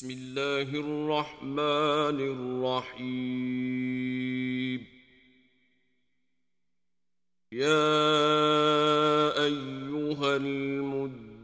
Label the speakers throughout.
Speaker 1: بسم الله الرحمن الرحيم. يا أيها المدثر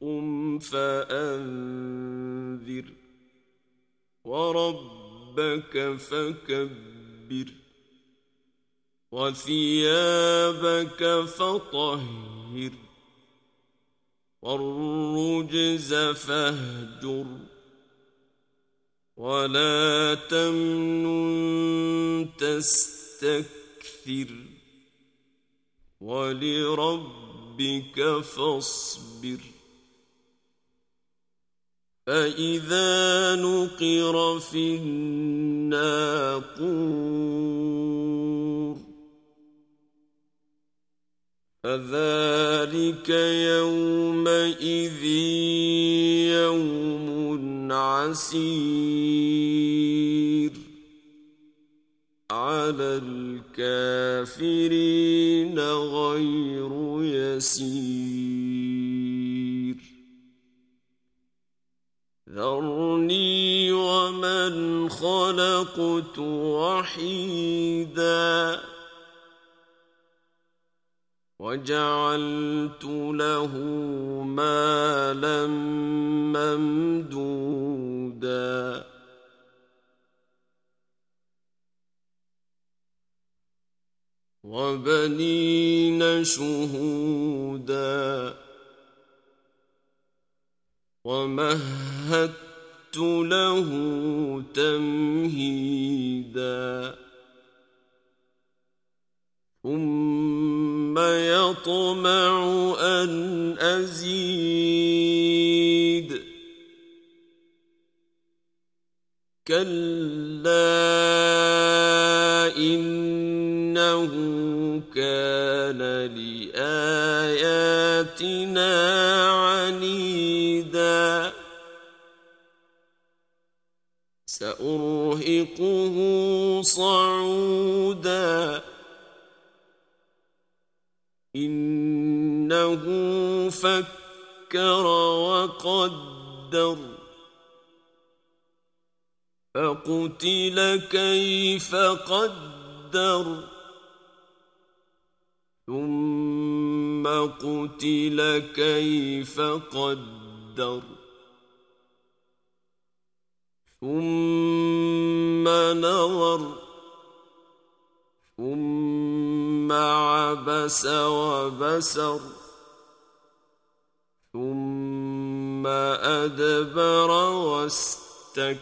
Speaker 1: قم فأنذر وربك فكبر وثيابك فطهر. والرجز فاهجر ولا تمن تستكثر ولربك فاصبر فإذا نقر في الناقور فذلك يومئذ يوم عسير على الكافرين غير يسير ذرني ومن خلقت وحيداً وجعلت له مالا ممدودا. وبنين شهودا. ومهدت له تم أطمع أن أزيد. كلا إنه كان لآياتنا عنيدا. سأرهقه صعودا. إنه فكر وقدر فقتل كيف قدر ثم قتل كيف قدر ثم نظر ثم ثم عبس وبسر ثم أدبر واستكبر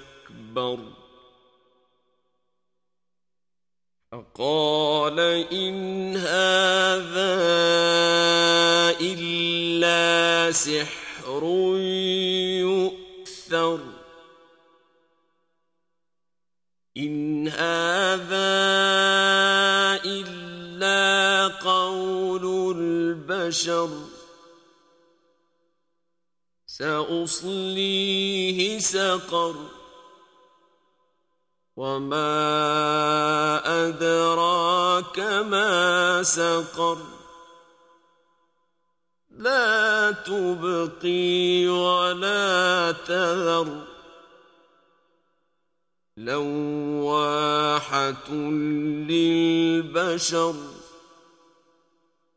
Speaker 1: فقال إن هذا إلا سحر يؤثر إن هذا إلا وشر سأصليه سقر. وما أدراك ما سقر. لا تبقي ولا تذر. لواحة للبشر.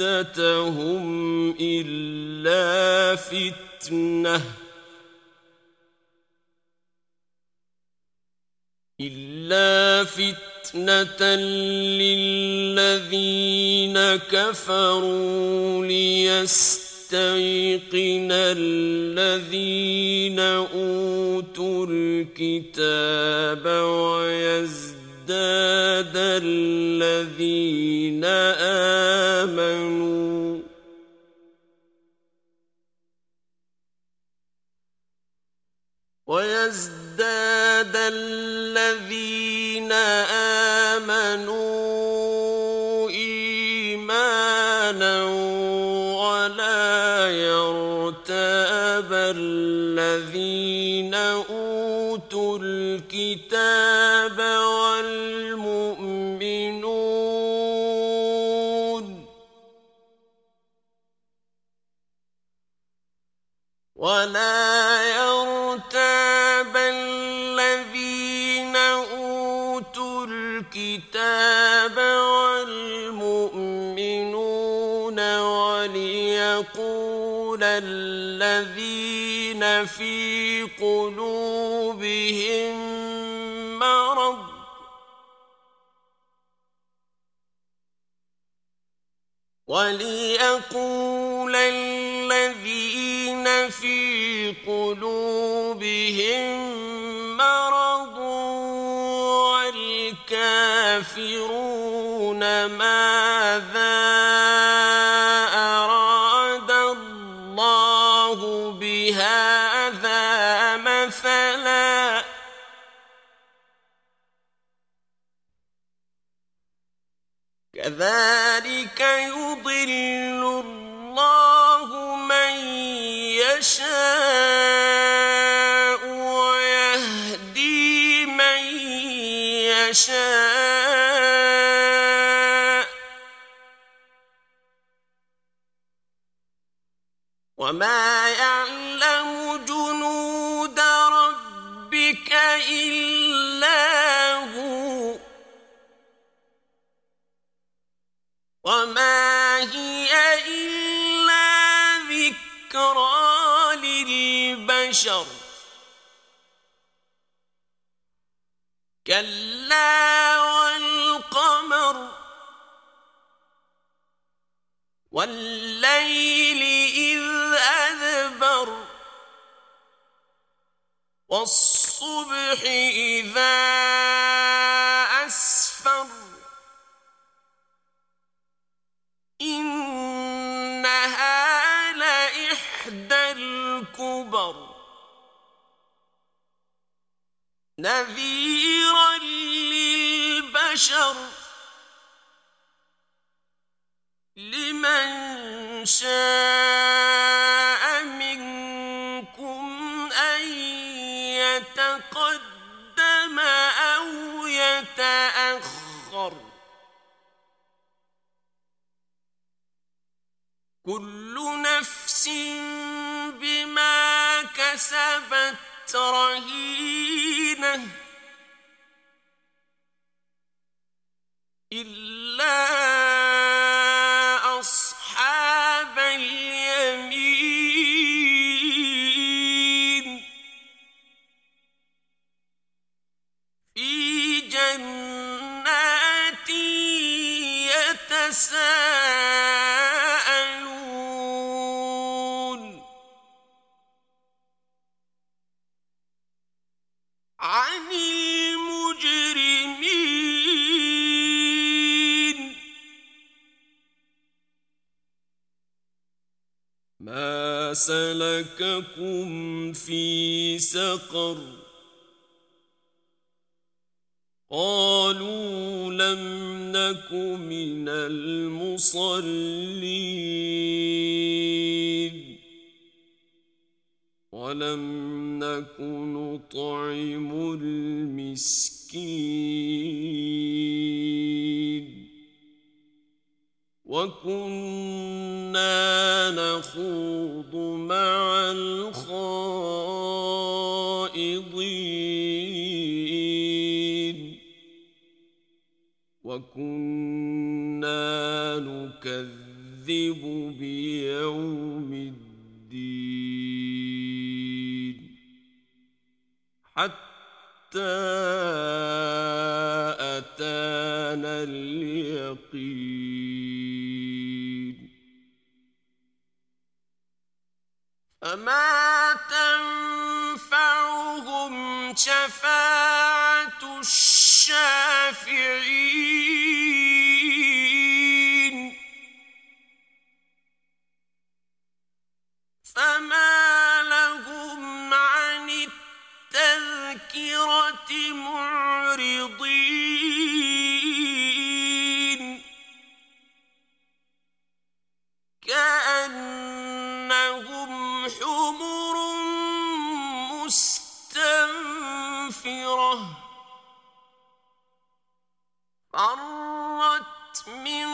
Speaker 1: مودتهم إلا فتنة إلا فتنة للذين كفروا ليستيقن الذين أوتوا الكتاب ويزدادوا ازداد الذين آمنوا. ويزداد الذين آمنوا إيمانا ولا يرتاب الذين الذين في قلوبهم مرض وليقول الذين في قلوبهم مرض والكافرون ما وما يعلم جنود ربك إلا هو وما هي إلا ذكرى للبشر كلا والقمر والليل إذ أدبر والصبح إذا أسفر إنها لإحدى الكبر نذيرا للبشر لمن شاء منكم أن يتقدم أو يتأخر. كل نفس بما كسبت رهينة. إلا سلككم في سقر قالوا لم نك من المصلين ولم نك نطعم المسكين وَكُنَّا نَخُوضُ مَعَ الْخَائِضِينَ وَكُنَّا نُكَذِّبُ بِيَوْمِ الدِّينِ حَتَّى أَتَانَا الْيَقِينُ وما تنفعهم شفاعة الشافعين مستنفرة فرت من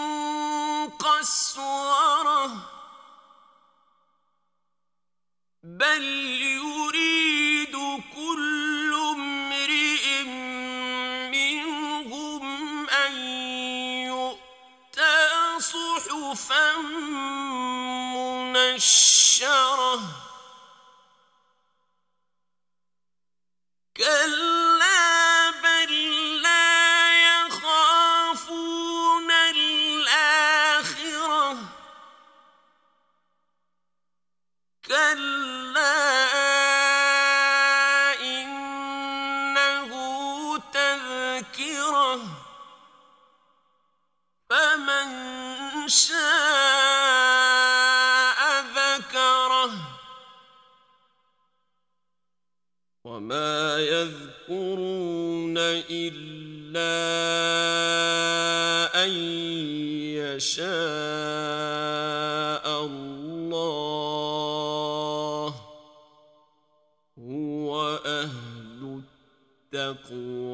Speaker 1: قسورة بل يريد كل امرئ منهم أن يؤتى صحفا منشرة أن يشاء الله هو أهل التقوى